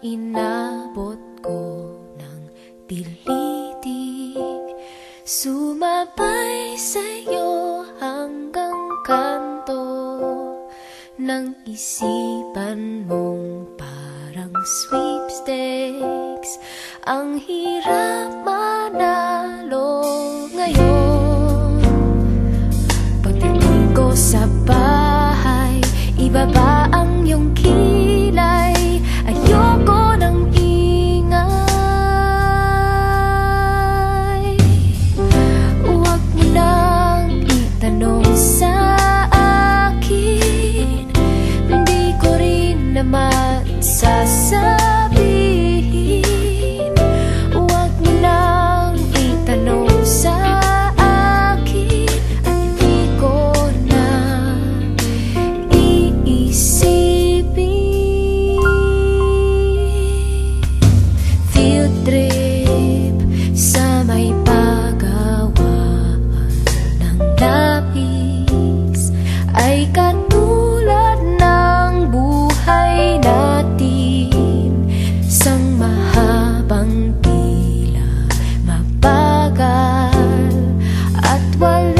inabot ko ng tilitig Sumabay sa'yo hanggang kanto Nang isipan mong parang sweepstakes. Ang hirap sa was